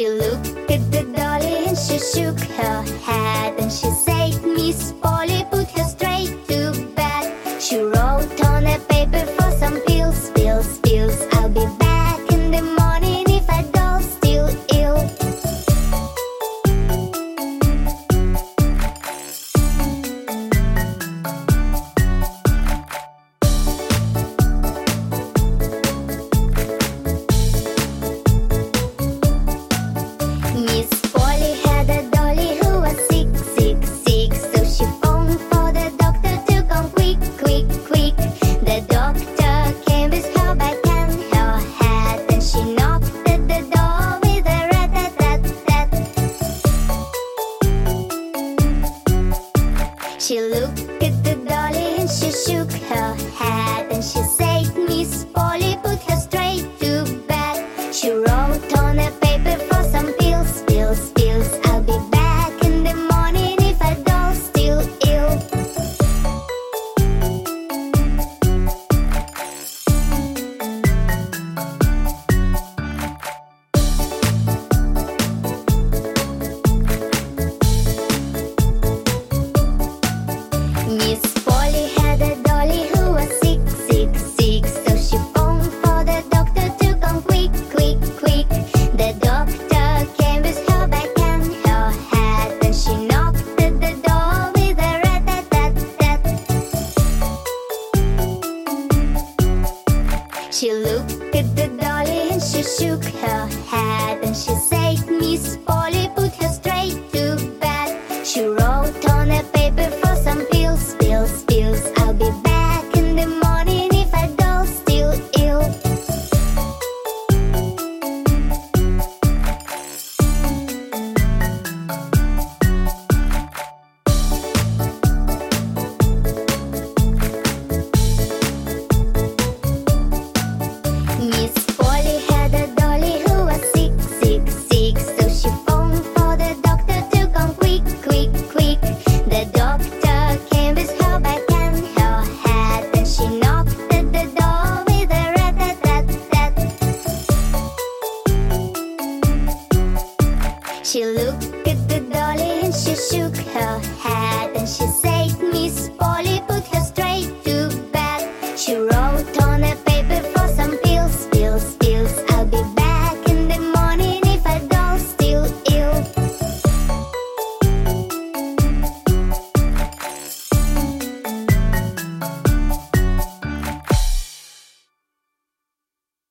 she looked at the dolly and she shook her head and she said, Miss Polly, put her She looked She looked at the dolly and she shook her head and she said, Good, good dolly, and she shook her head and she said, Miss Polly.